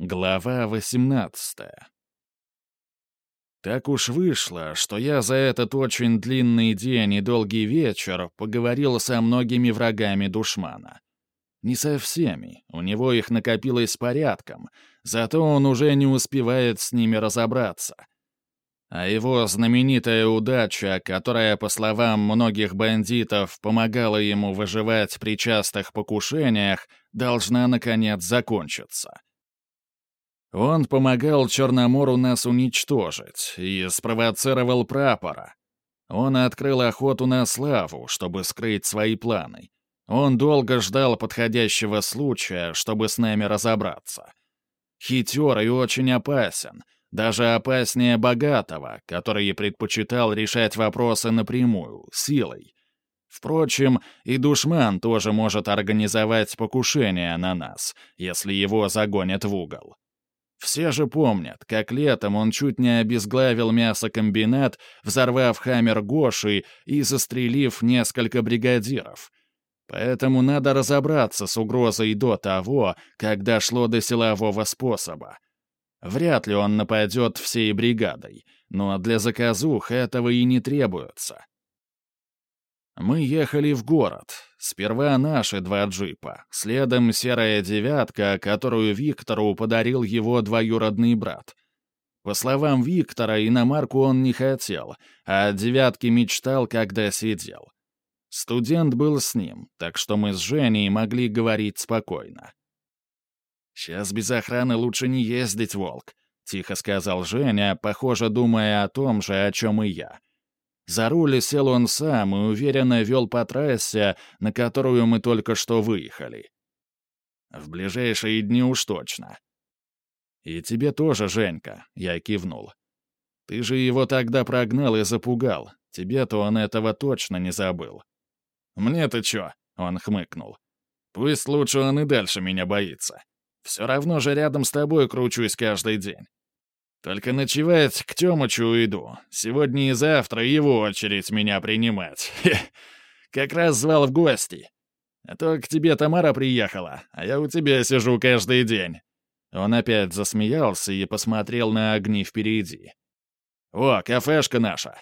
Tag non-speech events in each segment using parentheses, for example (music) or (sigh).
Глава 18 Так уж вышло, что я за этот очень длинный день и долгий вечер поговорил со многими врагами душмана. Не со всеми, у него их накопилось порядком, зато он уже не успевает с ними разобраться. А его знаменитая удача, которая, по словам многих бандитов, помогала ему выживать при частых покушениях, должна, наконец, закончиться. Он помогал Черномору нас уничтожить и спровоцировал прапора. Он открыл охоту на славу, чтобы скрыть свои планы. Он долго ждал подходящего случая, чтобы с нами разобраться. Хитер и очень опасен, даже опаснее богатого, который предпочитал решать вопросы напрямую, силой. Впрочем, и душман тоже может организовать покушение на нас, если его загонят в угол. Все же помнят, как летом он чуть не обезглавил мясокомбинат, взорвав хаммер Гоши и застрелив несколько бригадиров — Поэтому надо разобраться с угрозой до того, как дошло до силового способа. Вряд ли он нападет всей бригадой, но для заказух этого и не требуется. Мы ехали в город. Сперва наши два джипа, следом серая девятка, которую Виктору подарил его двоюродный брат. По словам Виктора, иномарку он не хотел, а девятки мечтал, когда сидел. Студент был с ним, так что мы с Женей могли говорить спокойно. «Сейчас без охраны лучше не ездить, Волк», — тихо сказал Женя, похоже, думая о том же, о чем и я. За руль сел он сам и уверенно вел по трассе, на которую мы только что выехали. В ближайшие дни уж точно. «И тебе тоже, Женька», — я кивнул. «Ты же его тогда прогнал и запугал. Тебе-то он этого точно не забыл». «Мне-то чё?» — он хмыкнул. «Пусть лучше он и дальше меня боится. Все равно же рядом с тобой кручусь каждый день. Только ночевать к Тёмычу уйду. Сегодня и завтра его очередь меня принимать. (laughs) Как раз звал в гости. А то к тебе Тамара приехала, а я у тебя сижу каждый день». Он опять засмеялся и посмотрел на огни впереди. «О, кафешка наша.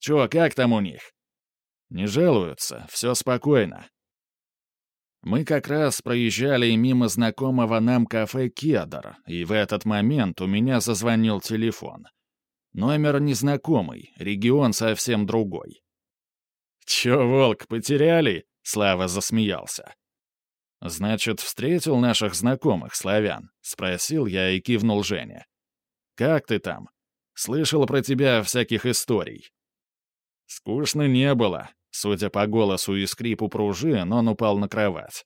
Чё, как там у них? Не жалуются, все спокойно. Мы как раз проезжали мимо знакомого нам кафе «Кедр», и в этот момент у меня зазвонил телефон. Номер незнакомый, регион совсем другой. «Чё, волк, потеряли?» — Слава засмеялся. «Значит, встретил наших знакомых, славян?» — спросил я и кивнул Жене. «Как ты там? Слышал про тебя всяких историй». Скучно не было. Судя по голосу и скрипу пружин, он упал на кровать.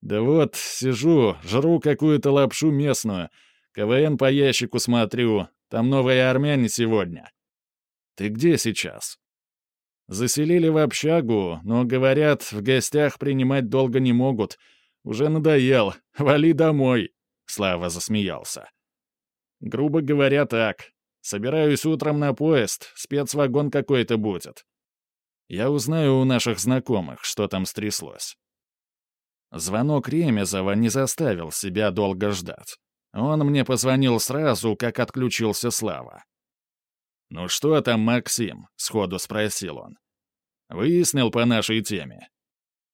«Да вот, сижу, жру какую-то лапшу местную. КВН по ящику смотрю. Там новые армяне сегодня». «Ты где сейчас?» «Заселили в общагу, но, говорят, в гостях принимать долго не могут. Уже надоел. Вали домой», — Слава засмеялся. «Грубо говоря, так. Собираюсь утром на поезд, спецвагон какой-то будет. Я узнаю у наших знакомых, что там стряслось. Звонок Ремезова не заставил себя долго ждать. Он мне позвонил сразу, как отключился Слава. «Ну что там, Максим?» — сходу спросил он. «Выяснил по нашей теме?»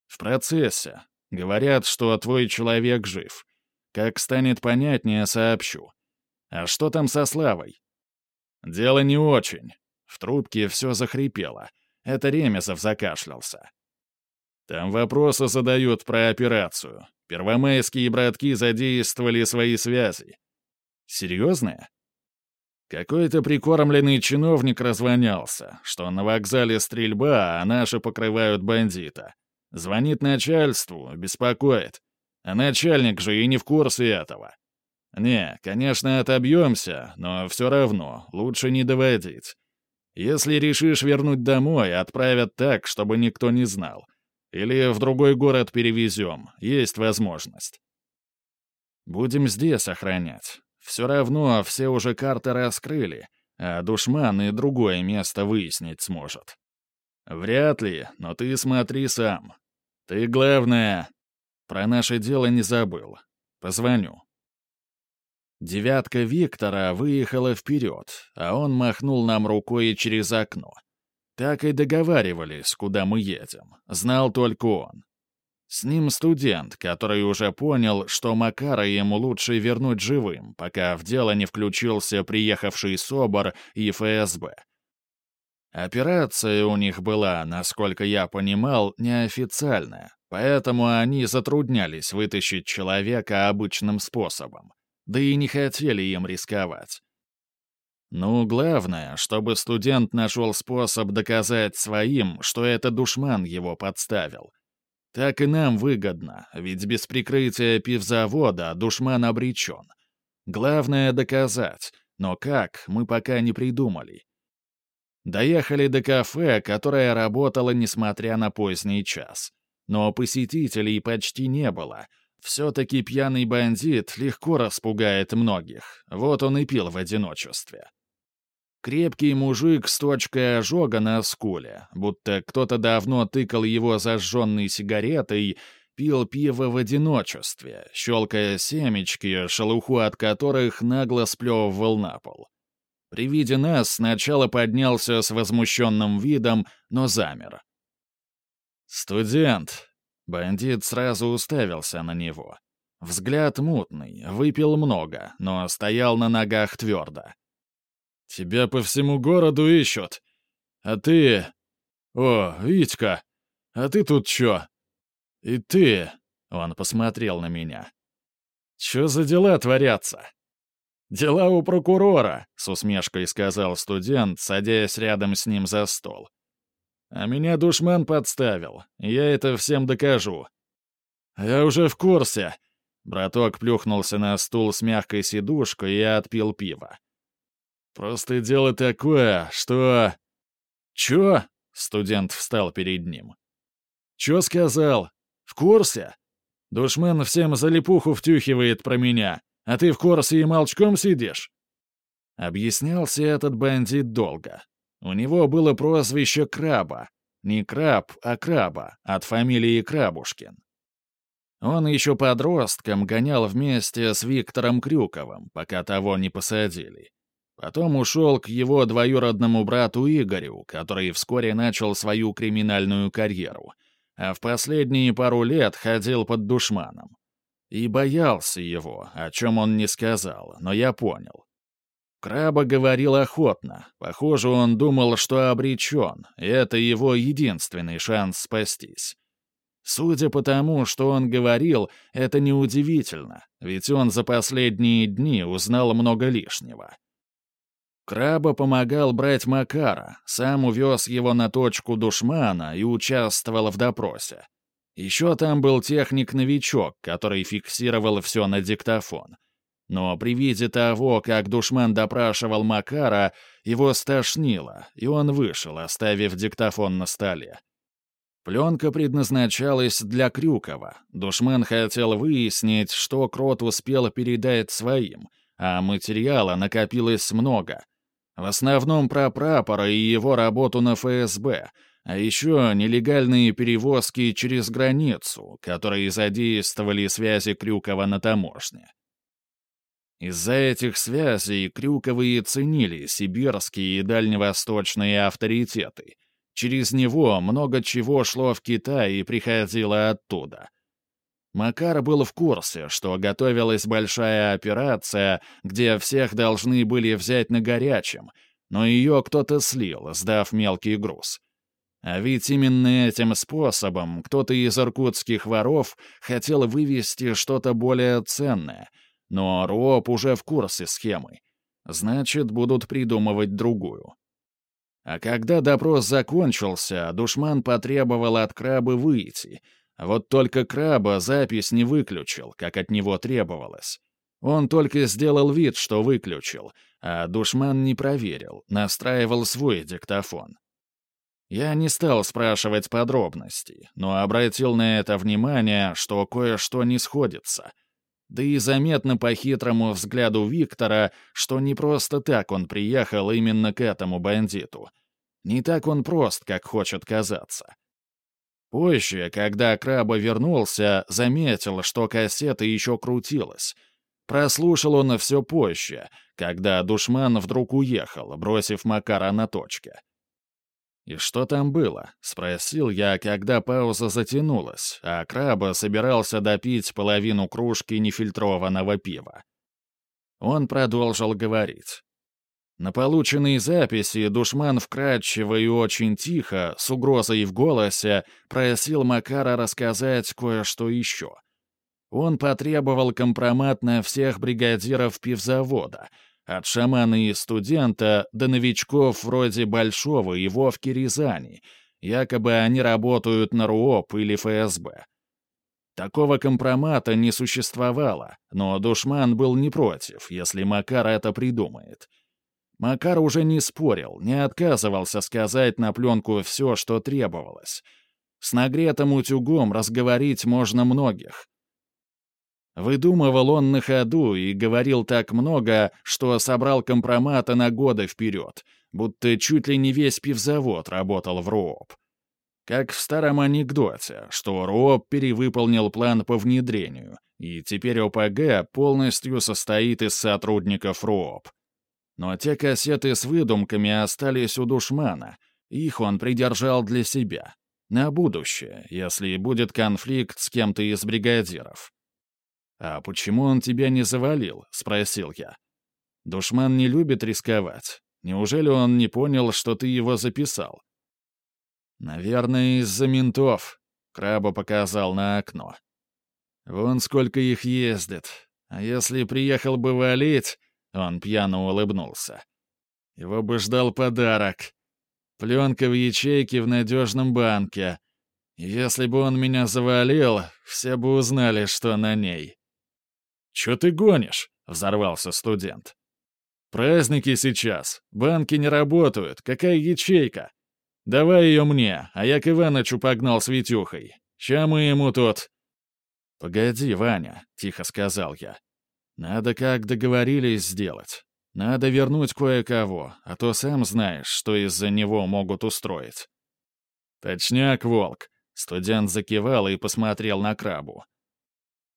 «В процессе. Говорят, что твой человек жив. Как станет понятнее, сообщу. А что там со Славой?» «Дело не очень». В трубке все захрипело. Это Ремезов закашлялся. «Там вопросы задают про операцию. Первомайские братки задействовали свои связи». «Серьезные?» Какой-то прикормленный чиновник развонялся, что на вокзале стрельба, а наши покрывают бандита. Звонит начальству, беспокоит. А начальник же и не в курсе этого. Не, конечно, отобьемся, но все равно лучше не доводить. Если решишь вернуть домой, отправят так, чтобы никто не знал. Или в другой город перевезем, есть возможность. Будем здесь охранять. Все равно все уже карты раскрыли, а душман и другое место выяснить сможет. Вряд ли, но ты смотри сам. Ты, главное, про наше дело не забыл. Позвоню. Девятка Виктора выехала вперед, а он махнул нам рукой через окно. Так и договаривались, куда мы едем. Знал только он. С ним студент, который уже понял, что Макара ему лучше вернуть живым, пока в дело не включился приехавший СОБР и ФСБ. Операция у них была, насколько я понимал, неофициальная, поэтому они затруднялись вытащить человека обычным способом, да и не хотели им рисковать. Ну, главное, чтобы студент нашел способ доказать своим, что это душман его подставил, так и нам выгодно, ведь без прикрытия пивзавода душман обречен. Главное — доказать, но как, мы пока не придумали. Доехали до кафе, которое работало несмотря на поздний час. Но посетителей почти не было. Все-таки пьяный бандит легко распугает многих. Вот он и пил в одиночестве. Крепкий мужик с точкой ожога на скуле, будто кто-то давно тыкал его зажженной сигаретой, пил пиво в одиночестве, щелкая семечки, шелуху от которых нагло сплевывал на пол. При виде нас сначала поднялся с возмущенным видом, но замер. «Студент!» Бандит сразу уставился на него. Взгляд мутный, выпил много, но стоял на ногах твердо. Тебя по всему городу ищут. А ты... О, Витька, а ты тут чё? И ты...» Он посмотрел на меня. «Чё за дела творятся?» «Дела у прокурора», — с усмешкой сказал студент, садясь рядом с ним за стол. «А меня душман подставил. Я это всем докажу». «Я уже в курсе». Браток плюхнулся на стул с мягкой сидушкой и отпил пиво. Просто дело такое, что...» «Чё?» — студент встал перед ним. «Чё сказал? В курсе? Душман всем залипуху втюхивает про меня, а ты в курсе и молчком сидишь?» Объяснялся этот бандит долго. У него было прозвище Краба. Не Краб, а Краба, от фамилии Крабушкин. Он еще подростком гонял вместе с Виктором Крюковым, пока того не посадили. Потом ушел к его двоюродному брату Игорю, который вскоре начал свою криминальную карьеру, а в последние пару лет ходил под душманом. И боялся его, о чем он не сказал, но я понял. Краба говорил охотно. Похоже, он думал, что обречен, и это его единственный шанс спастись. Судя по тому, что он говорил, это неудивительно, ведь он за последние дни узнал много лишнего. Краба помогал брать Макара, сам увез его на точку душмана и участвовал в допросе. Еще там был техник-новичок, который фиксировал все на диктофон. Но при виде того, как душман допрашивал Макара, его стошнило, и он вышел, оставив диктофон на столе. Пленка предназначалась для Крюкова. Душман хотел выяснить, что Крот успел передать своим, а материала накопилось много — в основном про прапора и его работу на ФСБ, а еще нелегальные перевозки через границу, которые задействовали связи Крюкова на таможне. Из-за этих связей Крюковы и ценили сибирские и дальневосточные авторитеты. Через него много чего шло в Китай и приходило оттуда. Макар был в курсе, что готовилась большая операция, где всех должны были взять на горячем, но ее кто-то слил, сдав мелкий груз. А ведь именно этим способом кто-то из иркутских воров хотел вывести что-то более ценное, но РОП уже в курсе схемы. Значит, будут придумывать другую. А когда допрос закончился, душман потребовал от крабы выйти — вот только краба запись не выключил, как от него требовалось. Он только сделал вид, что выключил, а душман не проверил, настраивал свой диктофон. Я не стал спрашивать подробностей, но обратил на это внимание, что кое-что не сходится. Да и заметно по хитрому взгляду Виктора, что не просто так он приехал именно к этому бандиту. Не так он прост, как хочет казаться. Позже, когда Краба вернулся, заметил, что кассета еще крутилась. Прослушал он все позже, когда душман вдруг уехал, бросив Макара на точке. «И что там было?» — спросил я, когда пауза затянулась, а краба собирался допить половину кружки нефильтрованного пива. Он продолжил говорить. На полученной записи душман вкрадчиво и очень тихо, с угрозой в голосе, просил Макара рассказать кое-что еще. Он потребовал компромат на всех бригадиров пивзавода — от шамана и студента до новичков вроде Большого и Вовки Рязани. Якобы они работают на РУОП или ФСБ. Такого компромата не существовало, но душман был не против, если Макар это придумает. Макар уже не спорил, не отказывался сказать на пленку все, что требовалось. С нагретым утюгом разговорить можно многих. Выдумывал он на ходу и говорил так много, что собрал компромата на годы вперед, будто чуть ли не весь пивзавод работал в РООП. Как в старом анекдоте, что РООП перевыполнил план по внедрению, и теперь ОПГ полностью состоит из сотрудников РООП. Но те кассеты с выдумками остались у душмана, их он придержал для себя. На будущее, если будет конфликт с кем-то из бригадиров. «А почему он тебя не завалил?» — спросил я. «Душман не любит рисковать. Неужели он не понял, что ты его записал?» «Наверное, из-за ментов», — Краба показал на окно. «Вон сколько их ездит. А если приехал бы валить...» — он пьяно улыбнулся. «Его бы ждал подарок. Пленка в ячейке в надежном банке. Если бы он меня завалил, все бы узнали, что на ней». «Чё ты гонишь?» — взорвался студент. «Праздники сейчас. Банки не работают. Какая ячейка? Давай ее мне, а я к Иванычу погнал с Витюхой. Ща мы ему тут...» «Погоди, Ваня», — тихо сказал я. «Надо, как договорились, сделать. Надо вернуть кое-кого, а то сам знаешь, что из-за него могут устроить». «Точняк, Волк», — студент закивал и посмотрел на крабу.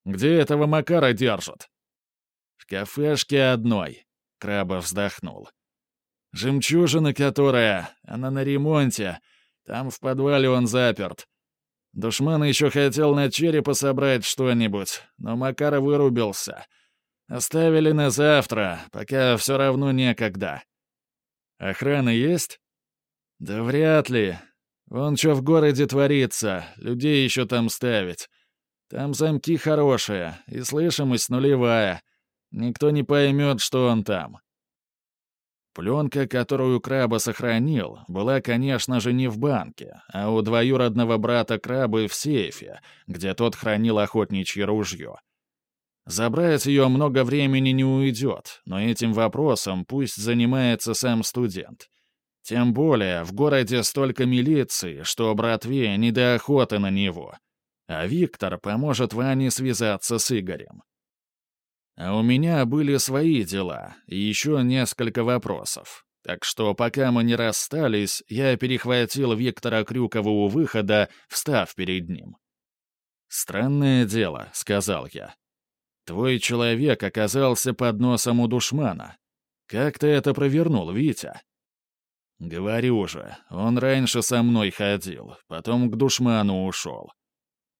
Где этого Макара держат?» «В кафешке одной», — Краба вздохнул. «Жемчужина которая, она на ремонте. Там в подвале он заперт. Душман еще хотел на черепа собрать что-нибудь, но Макара вырубился. Оставили на завтра, пока все равно некогда. Охрана есть? Да вряд ли. Вон что в городе творится, людей еще там ставить. Там замки хорошие, и слышимость нулевая. Никто не поймет, что он там. Пленка, которую Краба сохранил, была, конечно же, не в банке, а у двоюродного брата Крабы в сейфе, где тот хранил охотничье ружье. Забрать ее много времени не уйдет, но этим вопросом пусть занимается сам студент. Тем более, в городе столько милиции, что братве не до охоты на него — а Виктор поможет Ване связаться с Игорем. А у меня были свои дела и еще несколько вопросов. Так что пока мы не расстались, я перехватил Виктора Крюкова у выхода, встав перед ним. «Странное дело», — сказал я. «Твой человек оказался под носом у душмана. Как ты это провернул, Витя?» «Говорю же, он раньше со мной ходил, потом к душману ушел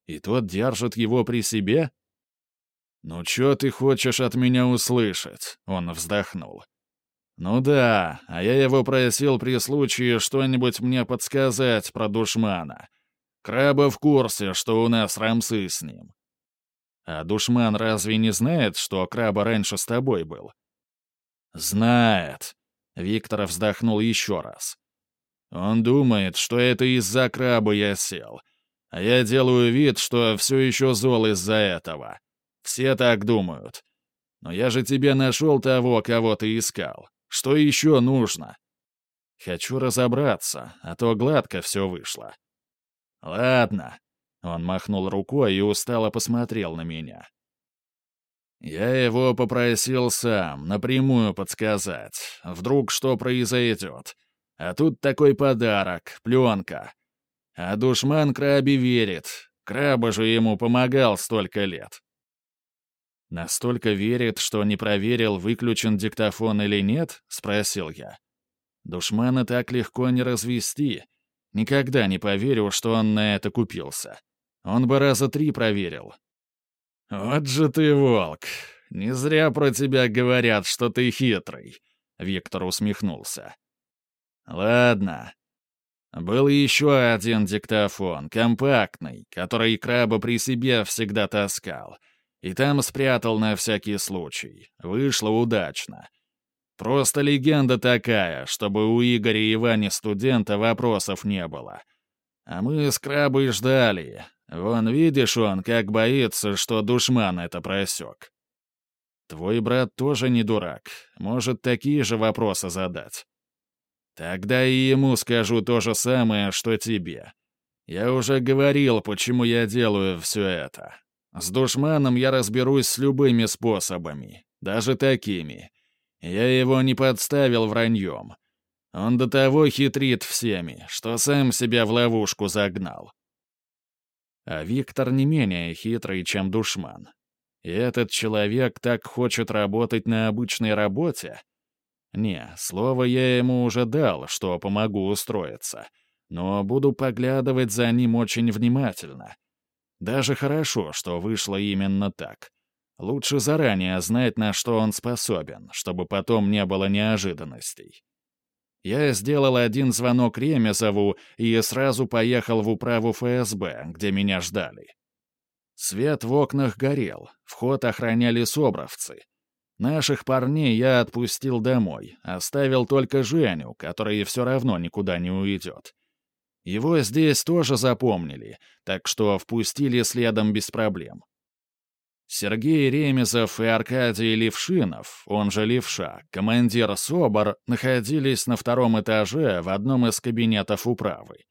и тот держит его при себе? «Ну чё ты хочешь от меня услышать?» — он вздохнул. «Ну да, а я его просил при случае что-нибудь мне подсказать про душмана. Краба в курсе, что у нас рамсы с ним. А душман разве не знает, что Краба раньше с тобой был?» «Знает», — Виктор вздохнул еще раз. «Он думает, что это из-за краба я сел, а я делаю вид, что все еще зол из-за этого. Все так думают. Но я же тебе нашел того, кого ты искал. Что еще нужно? Хочу разобраться, а то гладко все вышло. Ладно. Он махнул рукой и устало посмотрел на меня. Я его попросил сам, напрямую подсказать. Вдруг что произойдет. А тут такой подарок, пленка. А душман Краби верит. Краба же ему помогал столько лет. «Настолько верит, что не проверил, выключен диктофон или нет?» — спросил я. «Душмана так легко не развести. Никогда не поверю, что он на это купился. Он бы раза три проверил». «Вот же ты волк! Не зря про тебя говорят, что ты хитрый», — Виктор усмехнулся. «Ладно. Был еще один диктофон, компактный, который краба при себе всегда таскал. И там спрятал на всякий случай. Вышло удачно. Просто легенда такая, чтобы у Игоря и Вани студента вопросов не было. А мы с крабой ждали. Вон, видишь он, как боится, что душман это просек. Твой брат тоже не дурак. Может, такие же вопросы задать. Тогда и ему скажу то же самое, что тебе. Я уже говорил, почему я делаю все это. С душманом я разберусь с любыми способами, даже такими. Я его не подставил враньем. Он до того хитрит всеми, что сам себя в ловушку загнал. А Виктор не менее хитрый, чем душман. И этот человек так хочет работать на обычной работе? Не, слово я ему уже дал, что помогу устроиться. Но буду поглядывать за ним очень внимательно — даже хорошо, что вышло именно так. Лучше заранее знать, на что он способен, чтобы потом не было неожиданностей. Я сделал один звонок Ремезову и сразу поехал в управу ФСБ, где меня ждали. Свет в окнах горел, вход охраняли собровцы. Наших парней я отпустил домой, оставил только Женю, который все равно никуда не уйдет. Его здесь тоже запомнили, так что впустили следом без проблем. Сергей Ремезов и Аркадий Левшинов, он же Левша, командир СОБР, находились на втором этаже в одном из кабинетов управы.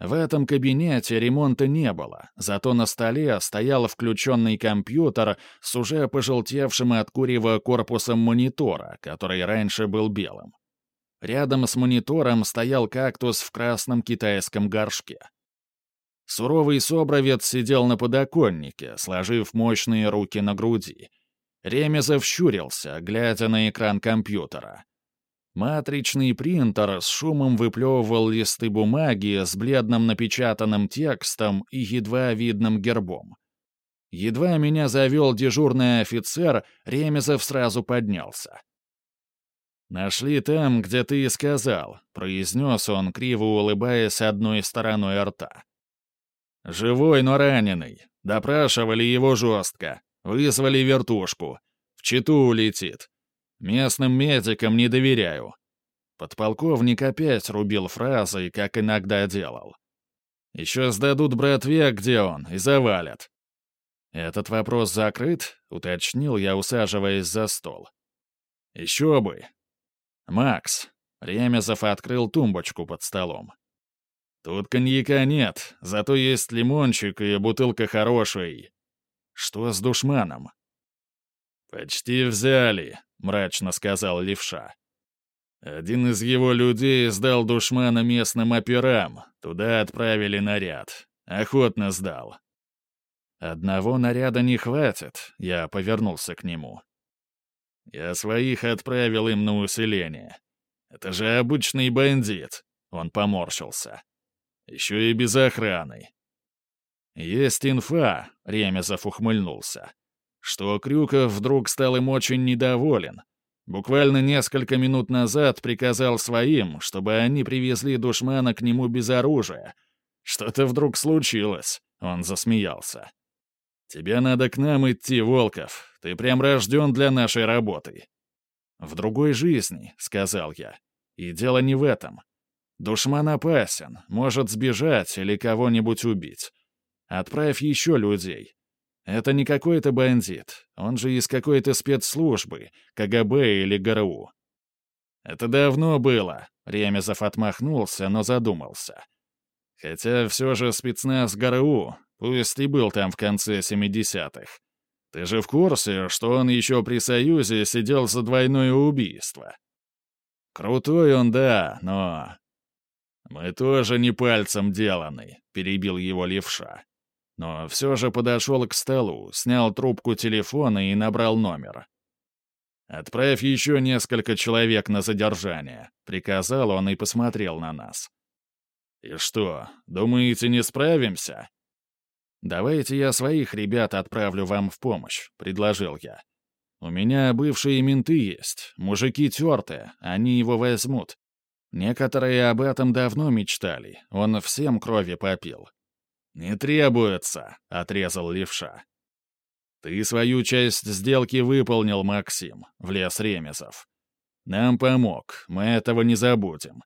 В этом кабинете ремонта не было, зато на столе стоял включенный компьютер с уже пожелтевшим от курева корпусом монитора, который раньше был белым. Рядом с монитором стоял кактус в красном китайском горшке. Суровый собровец сидел на подоконнике, сложив мощные руки на груди. Ремезов щурился, глядя на экран компьютера. Матричный принтер с шумом выплевывал листы бумаги с бледным напечатанным текстом и едва видным гербом. Едва меня завел дежурный офицер, Ремезов сразу поднялся. «Нашли там, где ты и сказал», — произнес он, криво улыбаясь одной стороной рта. «Живой, но раненый. Допрашивали его жестко. Вызвали вертушку. В Читу улетит. Местным медикам не доверяю». Подполковник опять рубил фразы, как иногда делал. «Еще сдадут братве, где он, и завалят». «Этот вопрос закрыт?» — уточнил я, усаживаясь за стол. «Еще бы. «Макс!» — Ремезов открыл тумбочку под столом. «Тут коньяка нет, зато есть лимончик и бутылка хорошей. Что с душманом?» «Почти взяли», — мрачно сказал левша. Один из его людей сдал душмана местным операм. Туда отправили наряд. Охотно сдал. «Одного наряда не хватит», — я повернулся к нему. Я своих отправил им на усиление. Это же обычный бандит. Он поморщился. Еще и без охраны. Есть инфа, Ремезов ухмыльнулся, что Крюков вдруг стал им очень недоволен. Буквально несколько минут назад приказал своим, чтобы они привезли душмана к нему без оружия. Что-то вдруг случилось, он засмеялся. «Тебе надо к нам идти, Волков. Ты прям рожден для нашей работы». «В другой жизни», — сказал я. «И дело не в этом. Душман опасен, может сбежать или кого-нибудь убить. Отправь еще людей. Это не какой-то бандит, он же из какой-то спецслужбы, КГБ или ГРУ». «Это давно было», — Ремезов отмахнулся, но задумался. «Хотя все же спецназ ГРУ, Пусть и был там в конце 70-х. Ты же в курсе, что он еще при Союзе сидел за двойное убийство? Крутой он, да, но... Мы тоже не пальцем деланы, перебил его левша. Но все же подошел к столу, снял трубку телефона и набрал номер. «Отправь еще несколько человек на задержание», — приказал он и посмотрел на нас. «И что, думаете, не справимся?» «Давайте я своих ребят отправлю вам в помощь», — предложил я. «У меня бывшие менты есть, мужики тертые, они его возьмут. Некоторые об этом давно мечтали, он всем крови попил». «Не требуется», — отрезал левша. «Ты свою часть сделки выполнил, Максим», — влез Ремезов. «Нам помог, мы этого не забудем.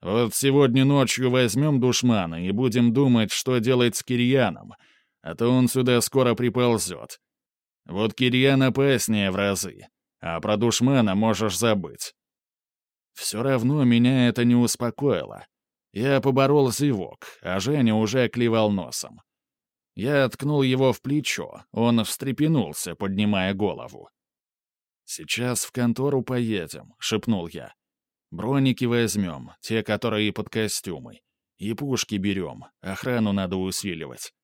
Вот сегодня ночью возьмем душмана и будем думать, что делать с Кирьяном, а то он сюда скоро приползет. Вот Кирьян опаснее в разы, а про душмана можешь забыть». Все равно меня это не успокоило. Я поборол зевок, а Женя уже клевал носом. Я ткнул его в плечо, он встрепенулся, поднимая голову. «Сейчас в контору поедем», — шепнул я. «Броники возьмем, те, которые под костюмы. И пушки берем, охрану надо усиливать».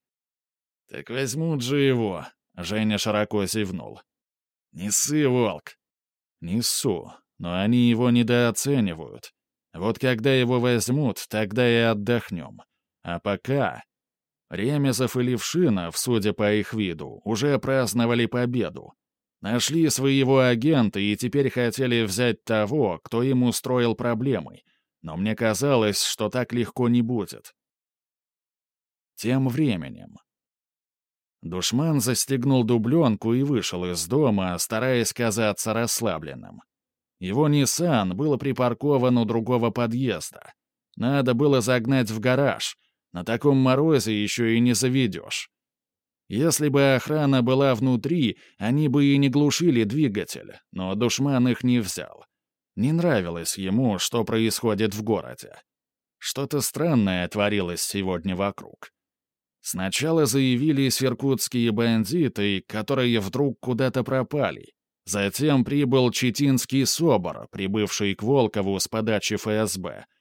«Так возьмут же его», — Женя широко зевнул. «Несы, волк». «Несу, но они его недооценивают. Вот когда его возьмут, тогда и отдохнем. А пока...» Ремезов и Левшинов, судя по их виду, уже праздновали победу. Нашли своего агента и теперь хотели взять того, кто им устроил проблемы. Но мне казалось, что так легко не будет. Тем временем. Душман застегнул дубленку и вышел из дома, стараясь казаться расслабленным. Его Ниссан был припаркован у другого подъезда. Надо было загнать в гараж — на таком морозе еще и не заведешь. Если бы охрана была внутри, они бы и не глушили двигатель, но душман их не взял. Не нравилось ему, что происходит в городе. Что-то странное творилось сегодня вокруг. Сначала заявились иркутские бандиты, которые вдруг куда-то пропали. Затем прибыл Читинский СОБР, прибывший к Волкову с подачи ФСБ —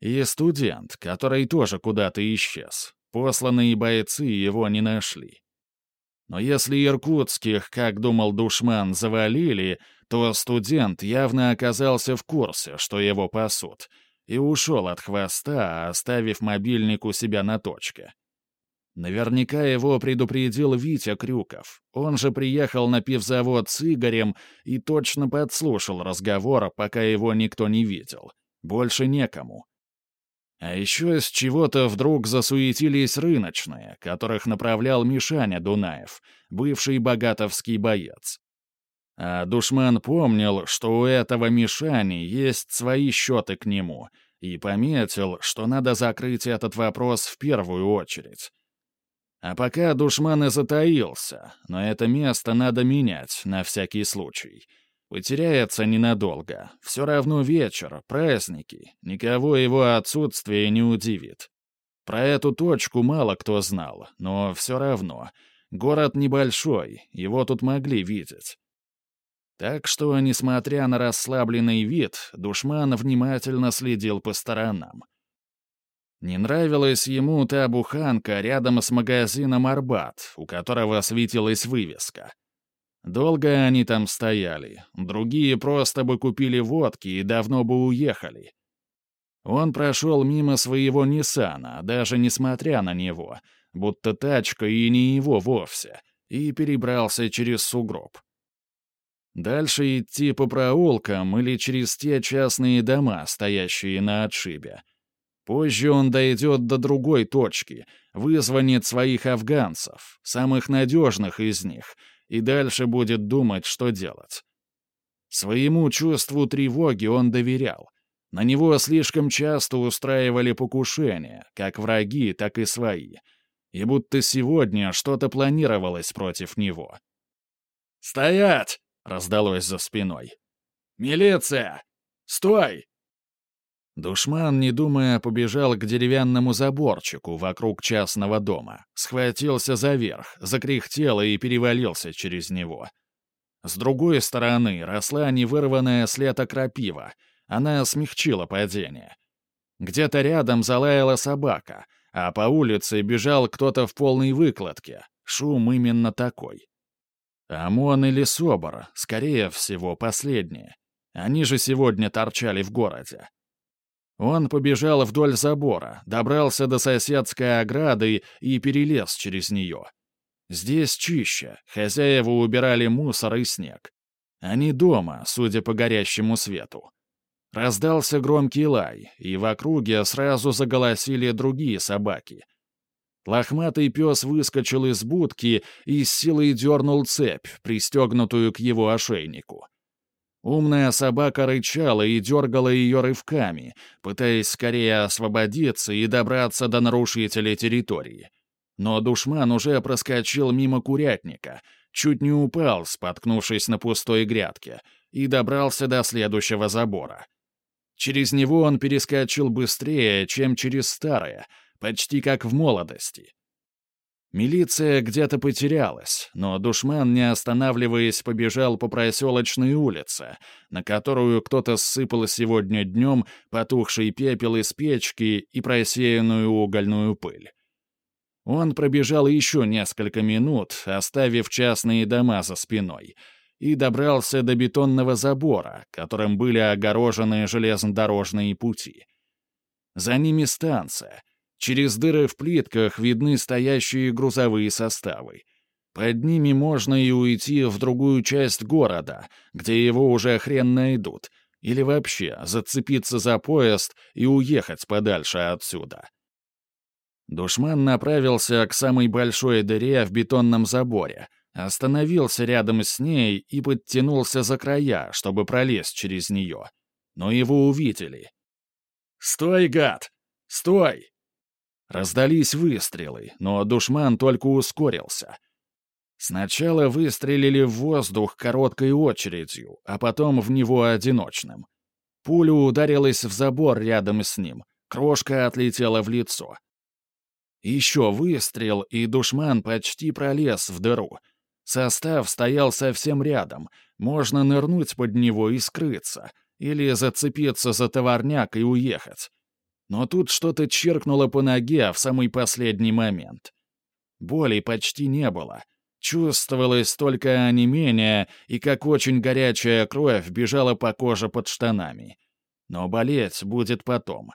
и студент, который тоже куда-то исчез. Посланные бойцы его не нашли. Но если иркутских, как думал душман, завалили, то студент явно оказался в курсе, что его пасут, и ушел от хвоста, оставив мобильник у себя на точке. Наверняка его предупредил Витя Крюков. Он же приехал на пивзавод с Игорем и точно подслушал разговор, пока его никто не видел. Больше некому. А еще с чего-то вдруг засуетились рыночные, которых направлял Мишаня Дунаев, бывший богатовский боец. А душман помнил, что у этого Мишани есть свои счеты к нему, и пометил, что надо закрыть этот вопрос в первую очередь. А пока душман и затаился, но это место надо менять на всякий случай — Потеряется ненадолго. Все равно вечер, праздники. Никого его отсутствие не удивит. Про эту точку мало кто знал, но все равно. Город небольшой, его тут могли видеть. Так что, несмотря на расслабленный вид, душман внимательно следил по сторонам. Не нравилась ему та буханка рядом с магазином «Арбат», у которого светилась вывеска — Долго они там стояли. Другие просто бы купили водки и давно бы уехали. Он прошел мимо своего Ниссана, даже несмотря на него, будто тачка и не его вовсе, и перебрался через сугроб. Дальше идти по проулкам или через те частные дома, стоящие на отшибе. Позже он дойдет до другой точки, вызвонит своих афганцев, самых надежных из них — и дальше будет думать, что делать. Своему чувству тревоги он доверял. На него слишком часто устраивали покушения, как враги, так и свои. И будто сегодня что-то планировалось против него. «Стоять!» — раздалось за спиной. «Милиция! Стой!» Душман, не думая, побежал к деревянному заборчику вокруг частного дома, схватился за верх, закряхтел и перевалился через него. С другой стороны росла невырванная с лета крапива. Она смягчила падение. Где-то рядом залаяла собака, а по улице бежал кто-то в полной выкладке. Шум именно такой. ОМОН или СОБР, скорее всего, последнее. Они же сегодня торчали в городе. Он побежал вдоль забора, добрался до соседской ограды и перелез через нее. Здесь чище, хозяева убирали мусор и снег. Они дома, судя по горящему свету. Раздался громкий лай, и в округе сразу заголосили другие собаки. Лохматый пес выскочил из будки и с силой дернул цепь, пристегнутую к его ошейнику. Умная собака рычала и дергала ее рывками, пытаясь скорее освободиться и добраться до нарушителя территории. Но душман уже проскочил мимо курятника, чуть не упал, споткнувшись на пустой грядке, и добрался до следующего забора. Через него он перескочил быстрее, чем через старое, почти как в молодости. Милиция где-то потерялась, но душман, не останавливаясь, побежал по проселочной улице, на которую кто-то ссыпал сегодня днем потухший пепел из печки и просеянную угольную пыль. Он пробежал еще несколько минут, оставив частные дома за спиной, и добрался до бетонного забора, которым были огорожены железнодорожные пути. За ними станция — Через дыры в плитках видны стоящие грузовые составы. Под ними можно и уйти в другую часть города, где его уже хрен найдут, или вообще зацепиться за поезд и уехать подальше отсюда. Душман направился к самой большой дыре в бетонном заборе, остановился рядом с ней и подтянулся за края, чтобы пролезть через нее. Но его увидели. «Стой, гад! Стой!» Раздались выстрелы, но душман только ускорился. Сначала выстрелили в воздух короткой очередью, а потом в него одиночным. Пуля ударилась в забор рядом с ним, крошка отлетела в лицо. Еще выстрел, и душман почти пролез в дыру. Состав стоял совсем рядом, можно нырнуть под него и скрыться, или зацепиться за товарняк и уехать. Но тут что-то чиркнуло по ноге в самый последний момент. Боли почти не было. Чувствовалось только онемение и как очень горячая кровь бежала по коже под штанами. Но болеть будет потом.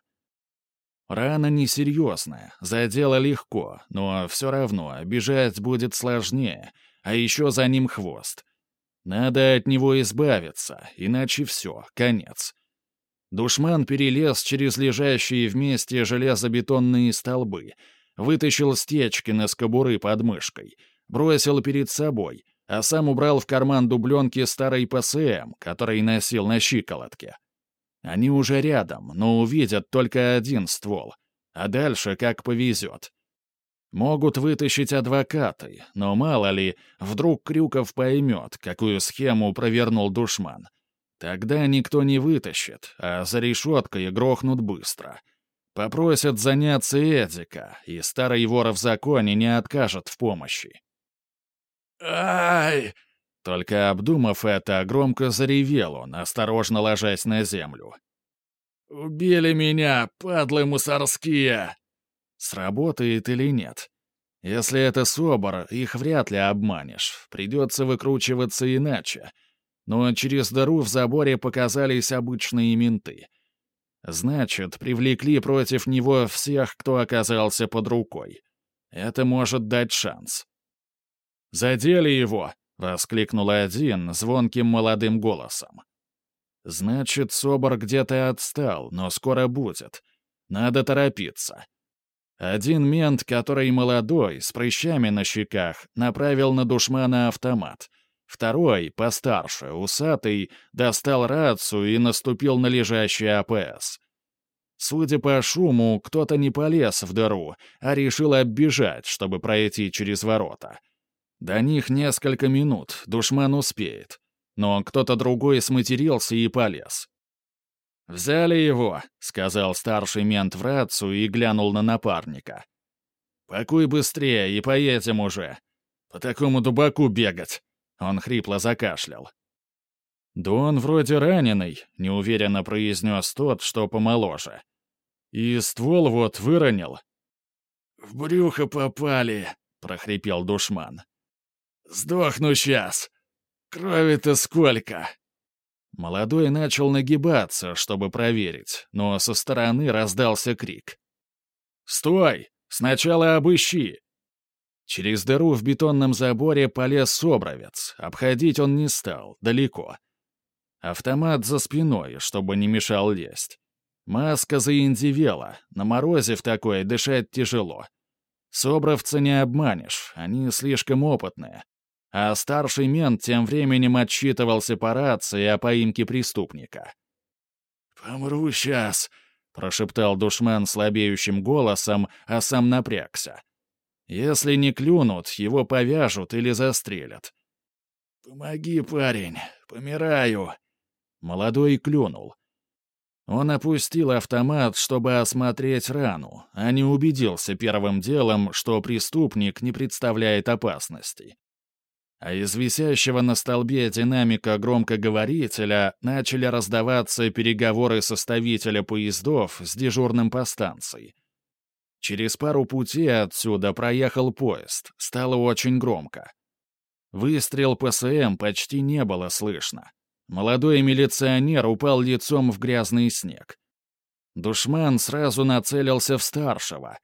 Рана несерьезная, задела легко, но все равно бежать будет сложнее, а еще за ним хвост. Надо от него избавиться, иначе все, конец. Душман перелез через лежащие вместе железобетонные столбы, вытащил стечкин из кобуры под мышкой, бросил перед собой, а сам убрал в карман дубленки старой ПСМ, который носил на щиколотке. Они уже рядом, но увидят только один ствол, а дальше как повезет. Могут вытащить адвокаты, но мало ли, вдруг Крюков поймет, какую схему провернул душман — Тогда никто не вытащит, а за решеткой грохнут быстро. Попросят заняться Эдика, и старый вор в законе не откажет в помощи. «Ай!» Только обдумав это, громко заревел он, осторожно ложась на землю. «Убили меня, падлы мусорские!» Сработает или нет? Если это СОБР, их вряд ли обманешь, придется выкручиваться иначе — но через дыру в заборе показались обычные менты. Значит, привлекли против него всех, кто оказался под рукой. Это может дать шанс. «Задели его!» — воскликнул один звонким молодым голосом. «Значит, Собор где-то отстал, но скоро будет. Надо торопиться». Один мент, который молодой, с прыщами на щеках, направил на душмана автомат — Второй, постарше, усатый, достал рацию и наступил на лежащий АПС. Судя по шуму, кто-то не полез в дыру, а решил оббежать, чтобы пройти через ворота. До них несколько минут, душман успеет. Но кто-то другой сматерился и полез. «Взяли его», — сказал старший мент в рацию и глянул на напарника. «Пакуй быстрее и поедем уже. По такому дубаку бегать». Он хрипло закашлял. «Да он вроде раненый», — неуверенно произнес тот, что помоложе. «И ствол вот выронил». «В брюхо попали», — прохрипел душман. «Сдохну сейчас. Крови-то сколько?» Молодой начал нагибаться, чтобы проверить, но со стороны раздался крик. «Стой! Сначала обыщи!» Через дыру в бетонном заборе полез собровец. Обходить он не стал, далеко. Автомат за спиной, чтобы не мешал лезть. Маска заиндивела, на морозе в такое дышать тяжело. Собровца не обманешь, они слишком опытные. А старший мент тем временем отчитывался по рации о поимке преступника. «Помру сейчас», — прошептал душман слабеющим голосом, а сам напрягся. «Если не клюнут, его повяжут или застрелят». «Помоги, парень, помираю». Молодой клюнул. Он опустил автомат, чтобы осмотреть рану, а не убедился первым делом, что преступник не представляет опасности а из висящего на столбе динамика громкоговорителя начали раздаваться переговоры составителя поездов с дежурным по станции. Через пару путей отсюда проехал поезд, стало очень громко. Выстрел ПСМ почти не было слышно. Молодой милиционер упал лицом в грязный снег. Душман сразу нацелился в старшего.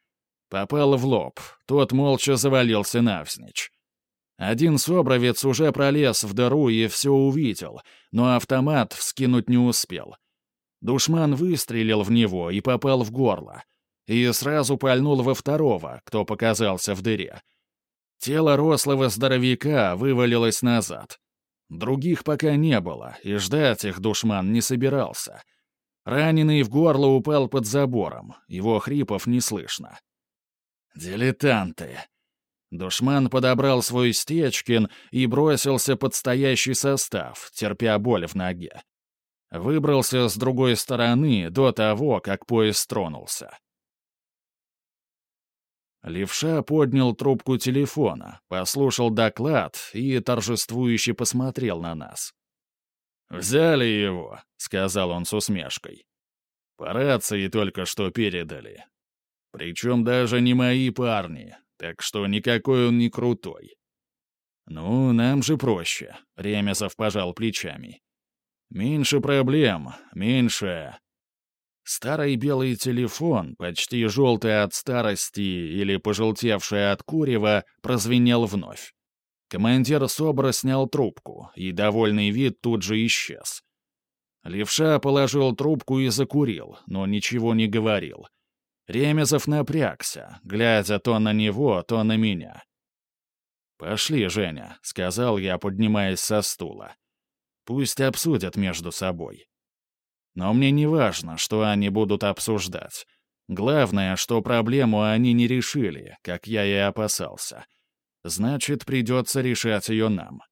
Попал в лоб, тот молча завалился навзничь. Один собровец уже пролез в дыру и все увидел, но автомат вскинуть не успел. Душман выстрелил в него и попал в горло. И сразу пальнул во второго, кто показался в дыре. Тело рослого здоровяка вывалилось назад. Других пока не было, и ждать их душман не собирался. Раненый в горло упал под забором, его хрипов не слышно. «Дилетанты!» Душман подобрал свой стечкин и бросился под стоящий состав, терпя боль в ноге. Выбрался с другой стороны до того, как поезд тронулся. Левша поднял трубку телефона, послушал доклад и торжествующе посмотрел на нас. «Взяли его», — сказал он с усмешкой. «По рации только что передали. Причем даже не мои парни, так что никакой он не крутой. «Ну, нам же проще», — Ремезов пожал плечами. «Меньше проблем, меньше...» Старый белый телефон, почти желтый от старости или пожелтевший от курева, прозвенел вновь. Командир СОБРа снял трубку, и довольный вид тут же исчез. Левша положил трубку и закурил, но ничего не говорил. Ремезов напрягся, глядя то на него, то на меня. «Пошли, Женя», — сказал я, поднимаясь со стула. «Пусть обсудят между собой. Но мне не важно, что они будут обсуждать. Главное, что проблему они не решили, как я и опасался. Значит, придется решать ее нам».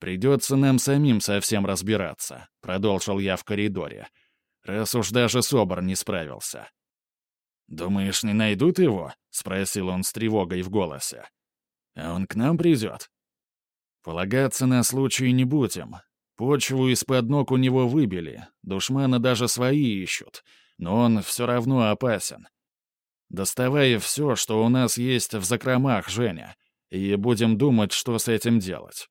«Придется нам самим совсем разбираться», — продолжил я в коридоре, раз уж даже Собор не справился. «Думаешь, не найдут его?» — спросил он с тревогой в голосе. «А он к нам придет?» «Полагаться на случай не будем. Почву из-под ног у него выбили, душмана даже свои ищут, но он все равно опасен. Доставай все, что у нас есть в закромах, Женя, и будем думать, что с этим делать».